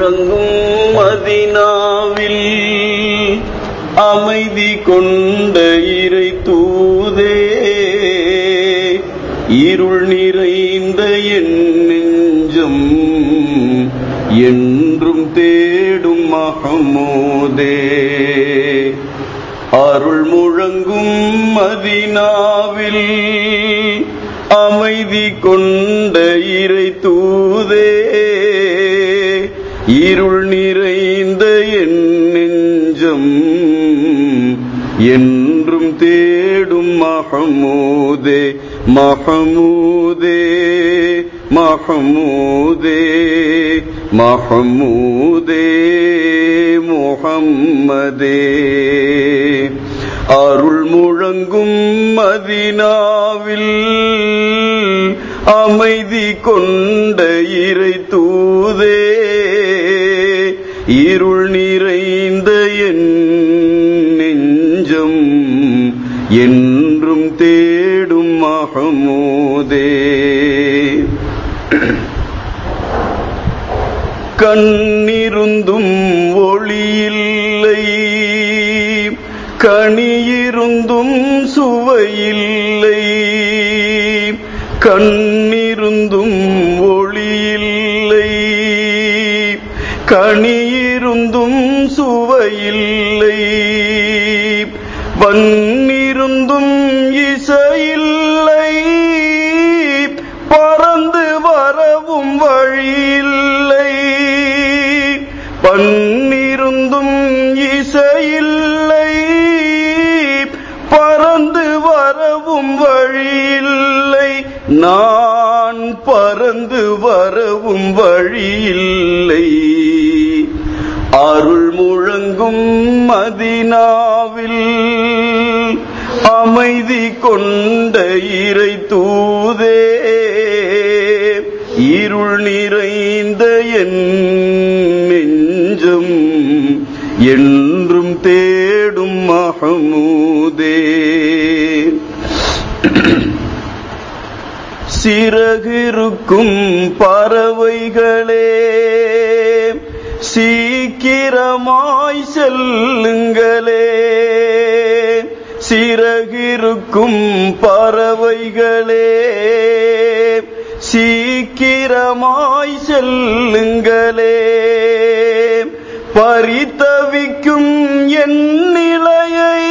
முழங்கும் மதினாவில் அமைதி கொண்ட இறை தூதே. இருள் நிறைந்த என் நெஞ்சம் என்றும் தேடும் மகமோதே. அருள் முழங்கும் மதினாவில் அமைதி கொண்ட இறை தூதே. இருள் நிறைந்த என் நெஞ்சம் என்றும் தேடும் மகமூதே மகமூதே மகமூதே மகமூதே முகம்மதே. அருள் முழங்கும் மதினாவில் அமைதி கொண்ட இறை தூ இருள் நிறைந்த என் நெஞ்சம் என்றும் தேடும் மகமூதே. கண்ணிருந்தும் ஒளியில்லை கனியிருந்தும் சுவையில்லை கண்ணிருந்தும் ஒளியில்லை கனி கனியிருந்தும் சுவையில்லை. வன்னிருந்தும் இசையில்லை. பறந்து வரவும் வழியில்லை. பன்னிருந்தும் இசையில்லை. பறந்து வரவும் வழியில்லை. நான் பறந்து வரவும் வழியில்லை. அருள் முழங்கும் மதினாவில் அமைதி கொண்ட இறை தூதே. இருள் நிறைந்த என் நெஞ்சம் என்றும் தேடும் மகமூதே. சிறகிருக்கும் பறவைகளே. சீக்கிரமாய் செல்லுங்களே. சிறகிருக்கும் பறவைகளே. சீக்கிரமாய் செல்லுங்களே. பரித்தவிக்கும் என் நிலையை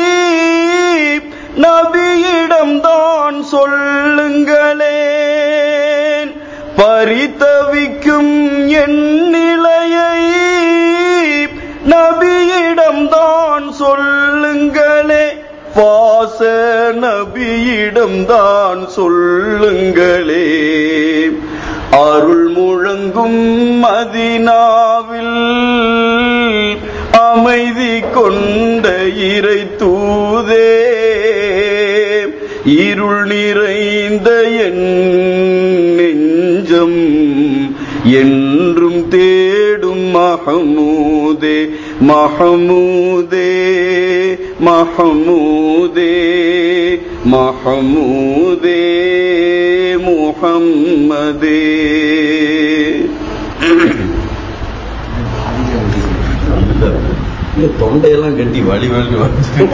நபியிடம்தான் சொல்லுங்களேன். பரித்தவிக்கும் பாச நபியிடம்தான் சொல்லுங்களே. அருள் முழங்கும் மதினாவில் அமைதி கொண்ட இறை தூதே. இருள் நிறைந்த என் நெஞ்சம் என்றும் தேடும் மகமூதே மகமூதே மகமூதே மகமூதே முஹம்மதே. தொண்டையெல்லாம் கட்டி வழி வழி வந்து